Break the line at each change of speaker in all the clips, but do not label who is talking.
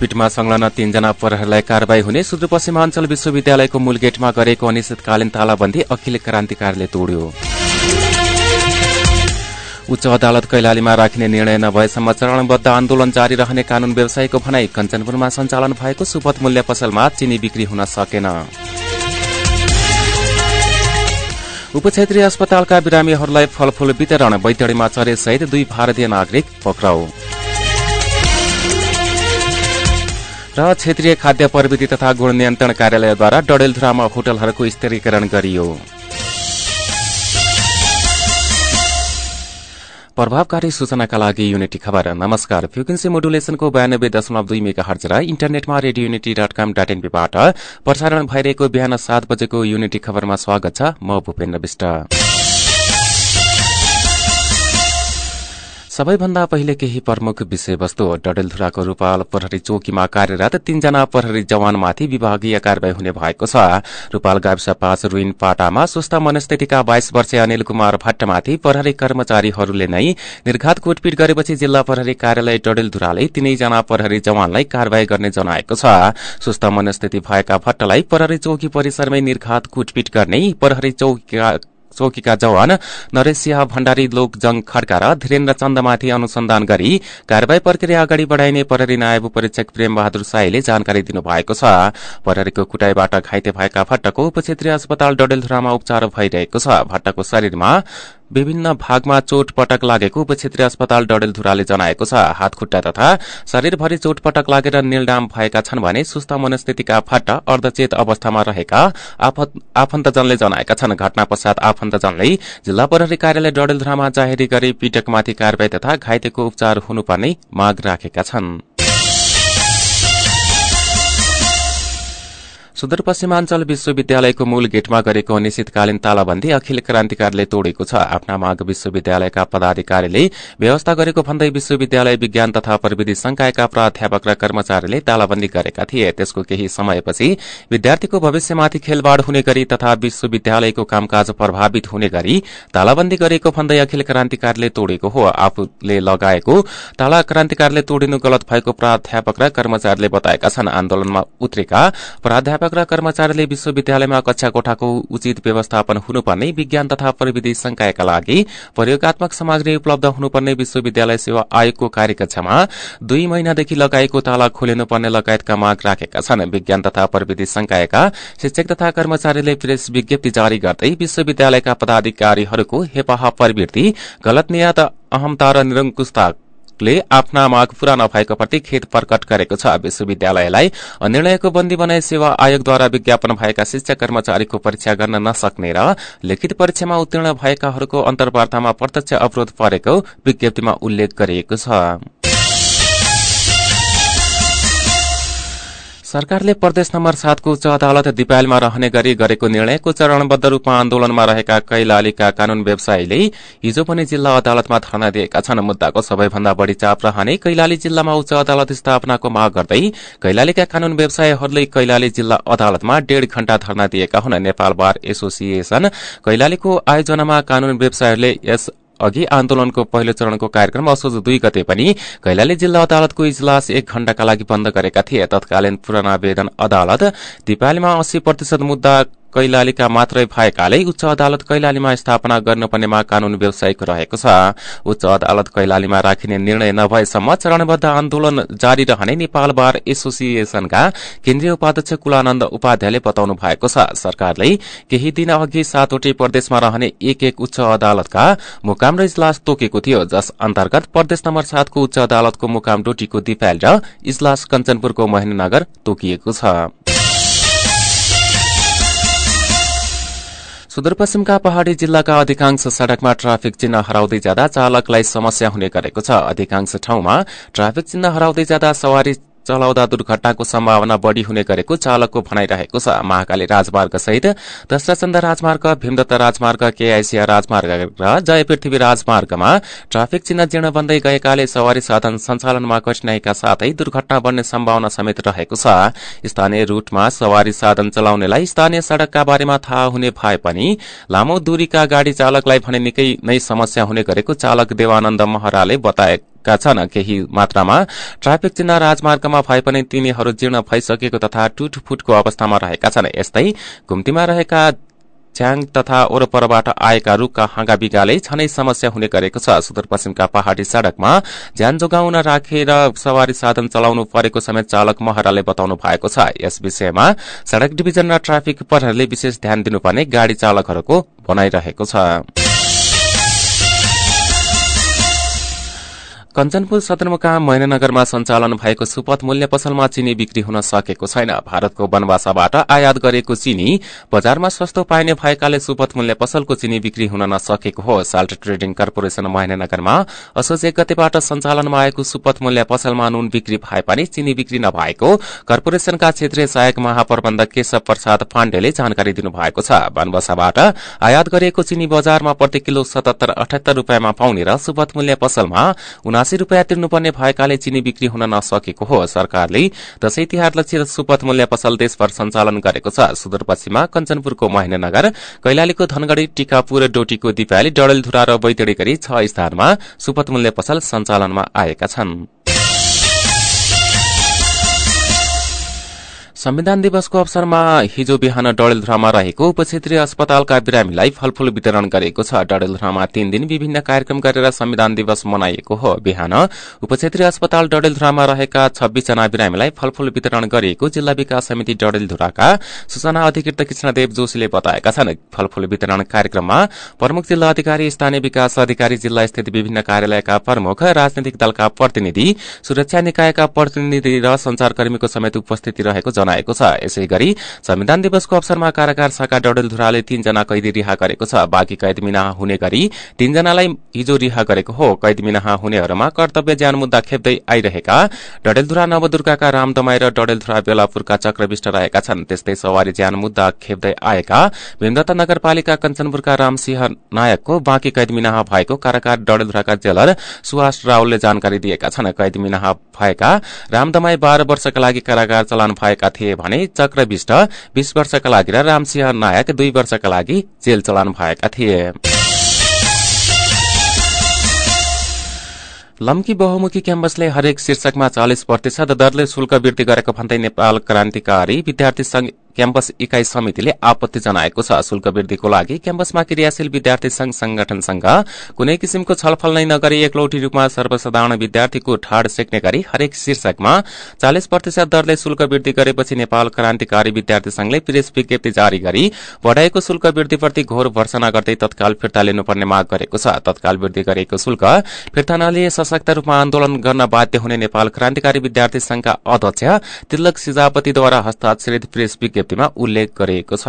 कुटपिटमा संलग्न तीनजना प्रहरीलाई कार्यवाही हुने सुदूरपश्चिमाञ्चल विश्वविद्यालयको मूल गेटमा गरेको अनिश्चितकालीन तालाबन्दी अखिल क्रान्तिकारीले तोड्यो। उच्च अदालत कैलालीमा राखिने निर्णय नभएसम्म चरणबद्ध आन्दोलन जारी रहने कानून व्यवसायीको भनाई कञ्चनपुरमा सञ्चालन भएको सुपथ मूल्य पसलमा चिनी बिक्री हुन सकेन। उपक्षेत्रीय अस्पतालका बिरामीहरूलाई फलफूल वितरण बैतडीमा चरे सहित दुई भारतीय नागरिक पक्राउ। क्षेत्रीय खाद्य प्रविधि तथा गुण नियन्त्रण कार्यालयद्वारा डडेलधुरामा होटलहरूको स्तरीकरण गरियो। प्रभावकारी सूचनाका लागि युनिटी खबर। नमस्कार। फ्रिक्वेन्सी मोडुलेसनको बयानब्बे दशमलव दुई मेगा हर्ज र इन्टरनेटमा radio unity dot com dot एनपीबाट प्रसारण भइरहेको बिहान सात बजेको युनिटी खबरमा स्वागत छ। म भूपेन्द्र विष्ट सबैभन्दा पहिले केही प्रमुख विषयवस्तु डडेलधुराको रूपाल प्रहरी चौकीमा कार्यरत तीनजना प्रहरी जवानमाथि विभागीय कार्यवाही हुने भएको छ। रूपाल गाविस पाँच रुइन पाटामा सुस्थ मनस्थितिका बाइस वर्षीय अनिल कुमार भट्टमाथि प्रहरी कर्मचारीहरूले नै निर्घात कुटपिट गरेपछि जिल्ला प्रहरी कार्यालय डडेलधुराले तीनैजना प्रहरी जवानलाई कार्यवाही गर्ने जनाएको छ। सुस्थ मनस्थिति भएका भट्टलाई प्रहरी चौकी परिसरमै निर्घात कुटपिट गर्ने प्रहरी चौकीका चौकीका जवान नरेश सिंह भण्डारी लोकजंग खड्का र धीरेन्द्र चन्दमाथि अनुसन्धान गरी कार्यवाही प्रक्रिया अगाडि बढ़ाइने प्रहरी नायब परीक्षक प्रेम बहादुर साईले जानकारी दिनुभएको छ। प्रहरीको कुटाईबाट घाइते भएका भट्टको उपक्षेत्रीय अस्पताल डडेलधुरामा उपचार भइरहेको छ। भट्टको शरीरमा विभिन्न भागमा चोटपटक लागेको उपक्षेत्रीय अस्पताल डडेलधुराले जनाएको छ। हात खुट्टा तथा शरीरभरि चोटपटक लागेर निलडाम भएका छन् भने सुस्थ मनस्थितिका फट्ट अर्धचेत अवस्थामा रहेका आफन्तजनले जनाएका छन्। घटना पश्चात आफन्तजनले जिल्ला प्रहरी कार्यालय डडेलधुरामा जाहेरी गरी पीटकमाथि कार्यवाही तथा घाइतेको उपचार हुनुपर्ने माग राखेका छनृ। सुदूरपश्चिमाञ्चल विश्वविद्यालयको मूल गेटमा गरेको अनिश्चितकालीन तालाबन्दी अखिल क्रान्तिकारीले तोडेको छ। आफ्ना माग विश्वविद्यालयका पदाधिकारीले व्यवस्था गरेको भन्दै विश्वविद्यालय विज्ञान तथा प्रविधि संकायका प्राध्यापक र कर्मचारीले तालाबन्दी गरेका थिए। त्यसको केही समयपछि विद्यार्थीको भविष्यमाथि खेलवाड़ हुने गरी तथा विश्वविद्यालयको कामकाज प्रभावित हुने गरी तालाबन्दी गरेको भन्दै अखिल क्रान्तिकारीले तोडेको हो। आफूले लगाएको ताला क्रान्तिकारीले तोडिनु गलत भएको प्राध्यापक र कर्मचारीले बताएका छन्। आन्दोलनमा उत्रेका प्राध्यापक शिक्षक र कर्मचारीले विश्वविद्यालयमा कक्षा कोठाको उचित व्यवस्थापन हुनुपर्ने विज्ञान तथा प्रविधि संकायका लागि प्रयोगत्मक सामग्री उपलब्ध हुनुपर्ने विश्वविद्यालय सेवा आयोगको कार्यकक्षामा दुई महिनादेखि लगाएको ताला खोलिनुपर्ने लगायतका माग राखेका छन्। विज्ञान तथा प्रविधि संकायका शिक्षक तथा कर्मचारीले प्रेस विज्ञप्ति जारी गर्दै विश्वविद्यालयका पदाधिकारीहरूको हेपाह प्रवृत्ति गलत नियत अहमता र निरंकुशता ले आफ्ना माग पूरा नभएको प्रति खेद प्रकट गरेको छ। विश्वविद्यालयलाई निर्णयको बन्दी बनाई सेवा आयोगद्वारा विज्ञापन भएका शिक्षक कर्मचारीको परीक्षा गर्न नसक्ने र लिखित परीक्षामा उत्तीर्ण भएकाहरूको अन्तर्वार्तामा प्रत्यक्ष अवरोध परेको विज्ञप्तिमा उल्लेख गरिएको छ। सरकारले प्रदेश नम्बर सातको उच्च अदालत दिपायलमा रहने गरी गरेको निर्णयको चरणबद्ध रूपमा आन्दोलनमा रहेका कैलालीका कानून व्यवसायीले हिजो पनि जिल्ला अदालतमा धरना दिएका छन्। मुद्दाको सबैभन्दा बढ़ी चाप रहने कैलाली जिल्लामा उच्च अदालत स्थापनाको माग गर्दै कैलालीका कानून व्यवसायीहरूले कैलाली जिल्ला अदालतमा डेढ़ घण्टा धरना दिएका हुन्। नेपाल बार एसोसिएशन कैलालीको आयोजनामा कानून व्यवसायीहरूले यस अघि आन्दोलनको पहिलो चरणको कार्यक्रम असोज दुई गते पनि कैलाली जिल्ला अदालतको इजलास एक घण्टाका लागि बन्द गरेका थिए। तत्कालीन पुनरावेदन अदालत दिपालीमा अस्सी प्रतिशत मुद्दा कैलालीका मात्रै भएकाले उच्च अदालत कैलालीमा स्थापना गर्नुपर्नेमा कानून व्यवसायिक रहेको छ। उच्च अदालत कैलालीमा राखिने निर्णय नभएसम्म चरणबद्ध आन्दोलन जारी रहने नेपाल बार एसोसिएशनका केन्द्रीय उपाध्यक्ष कुलानन्द उपाध्यायले बताउनु भएको छ। सरकारले केही दिन अघि सातवटै प्रदेशमा रहने एक एक उच्च अदालतका मुकाम र इजलास तोकेको थियो। जस अन्तर्गत प्रदेश नम्बर सातको उच्च अदालतको मुकाम डोटीको दिपायल र इजलास कञ्चनपुरको महेन्द्रनगर तोकिएको छ। सुदूरपश्चिमका पहाड़ी जिल्लाका अधिकांश सड़कमा ट्राफिक चिन्ह हराउँदै जाँदा चालकलाई समस्या हुने गरेको छ। अधिकांश ठाउँमा ट्राफिक चिन्ह हराउँदै जाँदा सवारी चलाउँदा दुर्घटनाको सम्भावना बढ़ी हुने गरेको चालकको भनाइरहेको छ। महाकाली राजमार्ग सहित दशरचन्द राजमार्ग भीमदत्त राजमार्ग केआईसिया राजमार्ग र जय पृथ्वी राजमार्गमा ट्राफिक चिन्ह जीर्ण बन्दै गएकाले सवारी साधन सञ्चालनमा कठिनाईका साथै दुर्घटना बढ्ने सम्भावना समेत रहेको छ। स्थानीय रूटमा सवारी साधन चलाउनेलाई स्थानीय सड़कका बारेमा थाहा हुने भए पनि लामो दूरीका गाड़ी चालकलाई भने निकै नै समस्या हुने गरेको चालक देवानन्द महराले का छन्। केही मात्रामा ट्राफिक चिन्ह राजमार्गमा भए पनि तिनीहरू जीर्ण भइसकेको तथा टुटफुटको अवस्थामा रहेका छन्। यस्तै घुम्तीमा रहेका च्याङ तथा वरपरबाट आएका रूखका हाँगा बिगाले छनै समस्या हुने गरेको छ। सुदूरपश्चिमका पहाड़ी सड़कमा ज्यान जोगाउन राखेर सवारी साधन चलाउनु परेको समेत चालक महराले बताउनु भएको छ। यस विषयमा सड़क डिभिजन र ट्राफिक प्रहरीले विशेष ध्यान दिनुपर्ने गाड़ी चालकहरूको भनाइरहेको छ। कञ्चनपुर सदरमुकाम मैनानगरमा सञ्चालन भएको सुपथ मूल्य पसलमा चिनी बिक्री हुन सकेको छैन। भारतको वनवासाबाट आयात गरेको चिनी बजारमा सस्तो पाइने भएकाले सुपथ मूल्य पसलको चिनी बिक्री हुन नसकेको हो। साल्ट ट्रेडिङ कर्पोरेशन मैनानगरमा असोज एक गतेबाट सञ्चालनमा आएको सुपथ मूल्य पसलमा नुन बिक्री भए पनि चिनी बिक्री नभएको कर्पोरेशनका क्षेत्रीय सहायक महाप्रबन्धक केशव प्रसाद पाण्डेले जानकारी दिनुभएको छ। वनवासाबाट आयात गरिएको चिनी बजारमा प्रति किलो सतहत्तर अठहत्तर रूपियाँमा पाउने र सुपथ मूल्य पसलमा उनासी रूपियाँ तिर्नुपर्ने भएकाले चिनी बिक्री हुन नसकेको हो। सरकारले दशैं तिहार लक्ष्य सुपथ मूल्य पसल देशभर सञ्चालन गरेको छ। सुदूरपश्चिममा कञ्चनपुरको महेन्द्रनगर कैलालीको धनगढ़ी टीकापुर डोटीको दिपाली डडेलधुरा र बैतडी गरी छ स्थानमा सुपथ मूल्य पसल सञ्चालनमा आएका छनृ। संविधान दिवसको अवसरमा हिजो बिहान डडेलधुरामा रहेको उपक्षेत्रीय अस्पतालका बिरामीलाई फलफूल वितरण गरेको छ। डडेलधुरामा तीन दिन विभिन्न कार्यक्रम गरेर संविधान दिवस मनाइएको हो। बिहान उपक्षेत्रीय अस्पताल डडेलधुरामा रहेका छब्बीसजना बिरामीलाई फलफूल वितरण गरिएको जिल्ला विकास समिति डडेलधुराका सूचना अधिकृत कृष्णदेव जोशीले बताएका छन्। फलफूल वितरण कार्यक्रममा प्रमुख जिल्ला अधिकारी स्थानीय विकास अधिकारी जिल्ला स्थित विभिन्न कार्यालयका प्रमुख राजनैतिक दलका प्रतिनिधि सुरक्षा निकायका प्रतिनिधि र संचारकर्मीको समेत उपस्थिति रहेको जनाएको छ। यसै गरी संविधान दिवसको अवसरमा कारागार शाखा डडेलधुराले तीनजना कैदी रिहा गरेको छ। बाँकी कैद मिनाहा हुने गरी तीनजनालाई हिजो रिहा गरेको हो। कैद मिनाहा हुनेहरूमा कर्तव्य ज्यान मुद्दा खेप्दै आइरहेका डडेलधुरा नवदुर्गाका रामदमाई र डडेलधुरा बेलापुरका चक्रविष्ट रहेका छन्। त्यस्तै सवारी ज्यान मुद्दा खेप्दै आएका भीमदत्त नगरपालिका कञ्चनपुरका रामसिंह नायकको बाँकी कैद मिनाहा भएको कारागार डडेलधुराका जेलर सुवास रावलले जानकारी दिएका छन्। कैद मिनाहा भएका रामदमाई बाह्र वर्षका लागि कारागार चलान भएका भने चक्रविष्ट बीस वर्षका लागि र रामसिंह नायक दुई वर्षका लागि जेल चलान भएका थिए। लम्की बहुमुखी क्याम्पसले हरेक शीर्षकमा चालिस प्रतिशत दरले शुल्क वृद्धि गरेको भन्दै नेपाल क्रान्तिकारी विद्यार्थी संघ क्याम्पस इकाई समितिले आपत्ति जनाएको छ। शुल्क वृद्धिको लागि क्याम्पसमा क्रियाशील विद्यार्थी संघ संगठनसँग कुनै किसिमको छलफल नै नगरी एकलौटी रूपमा सर्वसाधारण विद्यार्थीको ठाड सेक्ने गरी हरेक शीर्षकमा चालिस प्रतिशत दरले शुल्क वृद्धि गरेपछि नेपाल क्रान्तिकारी विद्यार्थी संघले प्रेस विज्ञप्ति जारी गरी बढ़ाएको शुल्क वृद्धिप्रति घोर भर्सना गर्दै तत्काल फिर्ता लिनुपर्ने माग गरेको छ। तत्काल वृद्धि गरिएको शुल्क फिर्ता नलिए सशक्त रूपमा आन्दोलन गर्न बाध्य हुने नेपाल क्रान्तिकारी विद्यार्थी संघका अध्यक्ष तिलक सिजापतिद्वारा हस्ताक्षरित प्रेस विज्ञप्ति विज्ञप्तिमा उल्लेख गरिएको छ।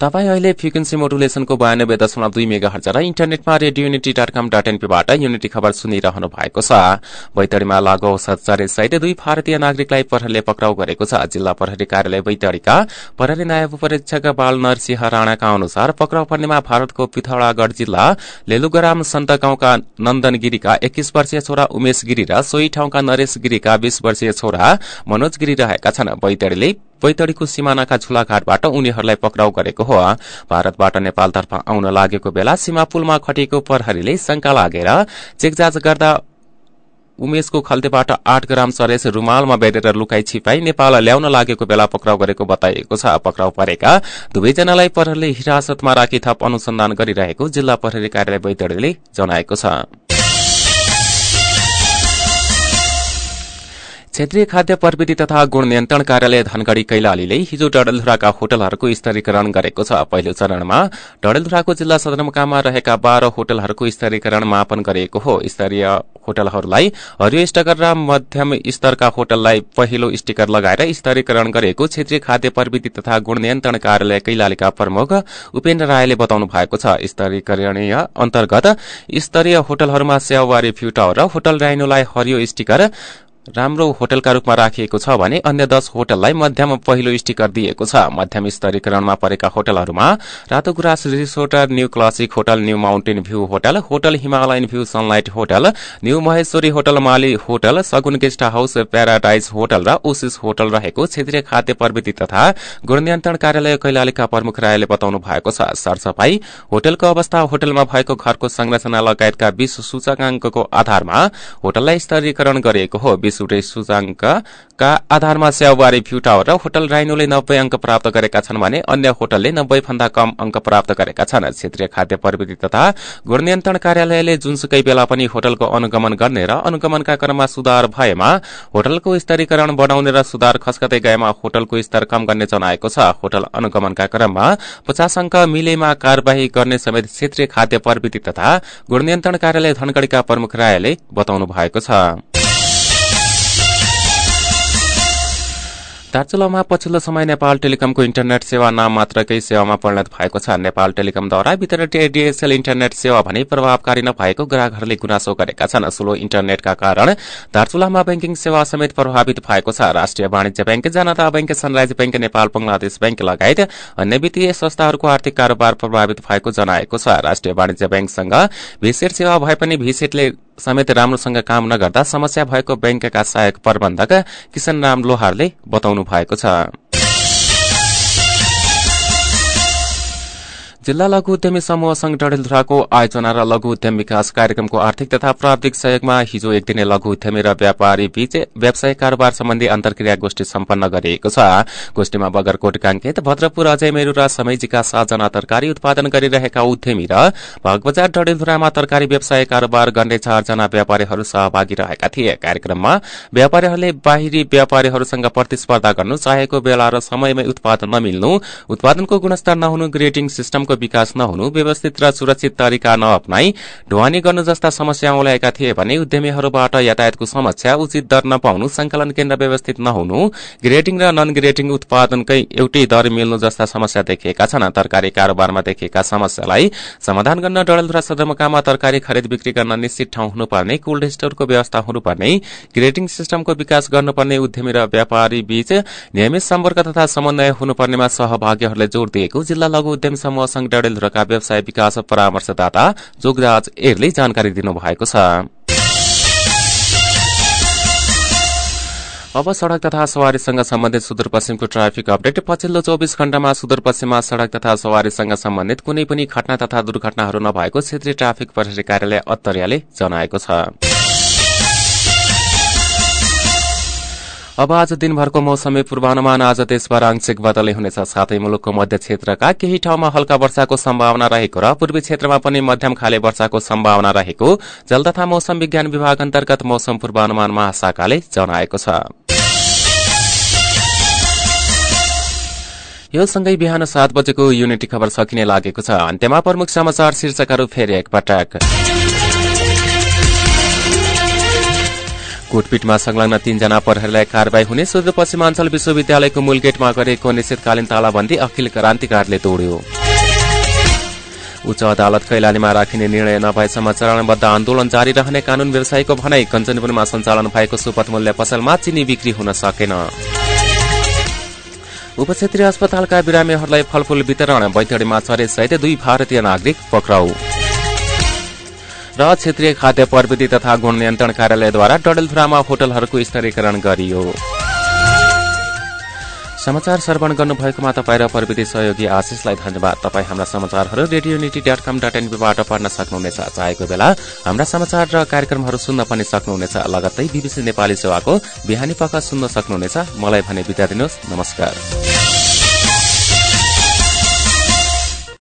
तपाईँ अहिले फ्रिक्वेन्सी मोडुलेसनको बयानब्बे दशमलव दुई मेगा हर्च र इन्टरनेटमा radio unity dot com dot एनपीबाट unity खबर सुनिरहनु भएको छ। बैतडीमा लागू औषध सहित दुई भारतीय नागरिकलाई प्रहरीले पक्राउ गरेको छ। जिल्ला प्रहरी कार्यालय बैतडीका प्रहरी नायब उपरीक्षक बाल नरसिंह राणाका अनुसार पक्राउ पर्नेमा भारतको पिथौरागढ़ जिल्ला लेलुगराम सन्त गाउँका नन्दन गिरीका एक्कीस वर्षीय छोरा उमेश गिरी र सोही ठाउँका नरेश गिरीका बीस वर्षीय छोरा मनोज गिरी रहेका छन्। बैतडीले बैतडीको सिमानाका झुलाघाटबाट उनीहरूलाई पक्राउ गरेको हो। भारतबाट नेपालतर्फ आउन लागेको बेला सीमा पुलमा खटिएको प्रहरीले शंका लागेर चेकजाँच गर्दा उमेशको खल्तेबाट आठ ग्राम सरेस रूमालमा बेरेर लुकाई छिपाई नेपाल ल्याउन लागेको बेला पक्राउ गरेको बताइएको छ। पक्राउ परेका दुवैजनालाई प्रहरीले हिरासतमा राखी थप अनुसन्धान गरिरहेको जिल्ला प्रहरी कार्यालय बैतडीले जनाएको छ। क्षेत्रीय खाद्य प्रविधि तथा गुण नियन्त्रण कार्यालय धनगढ़ी कैलालीले हिजो डडेलधुराका होटलहरूको स्तरीकरण गरेको छ। पहिलो चरणमा डडेलधुराको जिल्ला सदरमुकाममा रहेका बाह्र होटलहरूको स्तरीकरण मापन गरिएको हो। स्तरीय होटलहरूलाई हरियो स्टिकर र मध्यम स्तरका होटललाई पहिलो स्टिकर लगाएर स्तरीकरण गरिएको क्षेत्रीय खाद्य प्रविधि तथा गुण नियन्त्रण कार्यालय कैलालीका प्रमुख उपेन्द्र रायले बताउनु भएको छ। स्तरीकरणीय अन्तर्गत स्तरीय होटलहरूमा सेवारी फ्युटाउ र होटल राइनोलाई हरियो स्टिकर राम्रो होटलका रूपमा राखिएको छ भने अन्य दश होटललाई मध्यम पहिलो स्टिकर दिएको छ। मध्यम स्तरीकरणमा परेका होटलहरूमा रातो रिसोर्टर new classic hotel new mountain view hotel hotel Himalayan view sunlight hotel new Maheshwari hotel Mali hotel Sagun guest house paradise hotel र ओसिस होटल रहेको क्षेत्रीय खाद्य प्रविधि तथा गुण नियन्त्रण कार्यालय कैलालीका प्रमुख रायले बताउनु भएको छ। सरसफाई होटलको अवस्था होटलमा भएको घरको संरचना लगायतका विश्व सूचकांकको आधारमा होटललाई स्तरीकरण गरिएको हो। विश्वटै सूचाङ्कका आधारमा स्याउबारी भ्यू टावर र होटल राइनोले नब्बे अंक प्राप्त गरेका छन् भने अन्य होटलले नब्बे भन्दा कम अंक प्राप्त गरेका छन्। क्षेत्रीय खाद्य प्रविधि तथा गुण नियन्त्रण कार्यालयले जुनसुकै बेला पनि होटलको अनुगमन गर्ने र अनुगमनका क्रममा सुधार भएमा होटलको स्तरीकरण बढ़ाउने र सुधार खस्कदै गएमा होटलको स्तर कम गर्ने जनाएको छ। होटल अनुगमनका क्रममा पचास अंक मिलेमा कार्यवाही गर्ने समेत क्षेत्रीय खाद्य प्रविधि तथा गुण नियन्त्रण कार्यालय धनगढ़ीका प्रमुख रायले बताउनु भएको छ। दार्चुलामा पछिल्लो समय नेपाल टेलिकमको इन्टरनेट सेवा नाम मात्रकै सेवामा परिणत भएको छ। नेपाल टेलिकमद्वारा वितरित एडीएसएल इन्टरनेट सेवा भने प्रभावकारी नभएको ग्राहकहरूले गुनासो गरेका छन्। स्लो इन्टरनेटका कारण दार्चुलामा ब्याङ्किङ सेवा समेत प्रभावित भएको छ। Rastriya Banijya bank Janata bank sunrise bank Nepal Bangladesh bank लगायत अन्य वित्तीय संस्थाहरूको आर्थिक कारोबार प्रभावित भएको जनाएको छ। राष्ट्रिय वाणिज्य ब्याङ्कसँग भिसेट सेवा भए पनि भिसेटले समेत राम्रोसँग काम नगर्दा समस्या भएको ब्याङ्कका सहायक प्रबन्धक किशन राम लोहारले बताउनु भएको छ। जिल्ला लघु उद्यमी समूह संघ डडेलधुराको आयोजना र लघु उद्यम विकास कार्यक्रमको आर्थिक तथा प्राविधिक सहयोगमा हिजो एक दिने लघु उद्यमी र व्यापारी बीच व्यवसाय कारोबार सम्बन्धी अन्तर्क्रिया गोष्ठी सम्पन्न गरिएको छ। गोष्ठीमा बगरकोट कांकेत भद्रपुर अजय मेरू र समैजीका सातजना तरकारी उत्पादन गरिरहेका उद्यमी र भगबजार डडेलधुरामा तरकारी व्यवसाय कारोबार गर्ने चारजना व्यापारीहरू सहभागी रहेका थिए। कार्यक्रममा व्यापारीहरूले बाहिरी व्यापारीहरूसँग प्रतिस्पर्धा गर्नु चाहेको बेला र समयमै उत्पादन नमिल्नु उत्पादनको गुणस्तर नहुनु ग्रेडिङ सिस्टमको विकास नहुनु व्यवस्थित र सुरक्षित तरिका नअप्नाई ढुवानी गर्नु जस्ता समस्या औल्याएका थिए भने उद्यमीहरूबाट यातायातको समस्या उचित दर नपाउनु संकलन केन्द्र व्यवस्थित नहुनु ग्रेडिङ र नन ग्रेडिङ उत्पादनकै एउटै दर मिल्नु जस्ता समस्या देखिएका छन्। तरकारी कारोबारमा देखिएका समस्यालाई समाधान गर्न डडेलधुरा सदरमुकाममा तरकारी खरिद बिक्री गर्न निश्चित ठाउँ हुनुपर्ने कोल्ड स्टोरको व्यवस्था हुनुपर्ने ग्रेडिङ सिस्टमको विकास गर्नुपर्ने उद्यमी र व्यापारी बीच नियमित सम्पर्क तथा समन्वय हुनुपर्नेमा सहभागीहरूले जोड़ दिएको जिल्ला लघु उद्यम समूह संघ डडेलधुराका व्यवसाय विकास परामर्शदाता जोगराज एरले जानकारी दिनुभएको छ। अब सड़क तथा सवारीसँग सम्बन्धित सुदूरपश्चिमको ट्राफिक अपडेट। पछिल्लो चौविस घण्टामा सुदूरपश्चिममा सड़क तथा सवारीसँग सम्बन्धित कुनै पनि घटना तथा दुर्घटनाहरू नभएको क्षेत्रीय ट्राफिक प्रहरी कार्यालय अत्तरियाले जनाएको छ। अब आज दिनभरको मौसमी पूर्वानुमान आज देशभर आंशिक बदली हुनेछ। साथै मुलुकको मध्य क्षेत्रका केही ठाउँमा हल्का वर्षाको सम्भावना रहेको र पूर्वी क्षेत्रमा पनि मध्यम खाले वर्षाको सम्भावना रहेको जल तथा मौसम विज्ञान विभाग अन्तर्गत मौसम पूर्वानुमान महाशाखाले जनाएको छ। यो सँगै बिहान सात बजेको युनिटी खबर सकिने लागेको छ। अन्त्यमा प्रमुख समाचार शीर्षकहरू फेरि एकपटक। कुटपिटमा संलग्न तीनजना प्रहरीलाई कार्यवाही हुने सुदूरपश्चिमाञ्चल विश्वविद्यालयको मूल गेटमा गरेको निषेधकालीन तालाबन्दी अखिल क्रान्तिकारीले तोड्यो। उच्च अदालत कैलालीमा राखिने निर्णय नभएसम्म चरणबद्ध आन्दोलन जारी रहने कानून व्यवसायीको भनाई कञ्चनपुरमा सञ्चालन भएको सुपथ मूल्य पसलमा चिनी बिक्री हुन सकेन। उपक्षेत्रीय अस्पतालका बिरामीहरूलाई फलफूल वितरण बैतडीमा चरे सहित दुई भारतीय नागरिक पक्राउ। र क्षेत्रीय खाद्य प्रविधि तथा गुण नियन्त्रण कार्यालयद्वारा डडेलधुरामा होटलहरूको स्तरीकरण गरियो। समाचार श्रवण गर्नुभएकोमा तपाईँ र प्रविधि सहयोगी आशिषलाई धन्यवाद। तपाईँ हाम्रा समाचारहरू radio unity dot com dot एनपीबाट पढ्न सक्नुहुनेछ। चाहेको बेला हाम्रा समाचार र कार्यक्रमहरू सुन्न पनि सक्नुहुनेछ। लगत्तै बीबीसी नेपाली सेवाको बिहानी पख सुन्न सक्नुहुनेछ। मलाई भने बिदा दिनुहोस्। नमस्कार।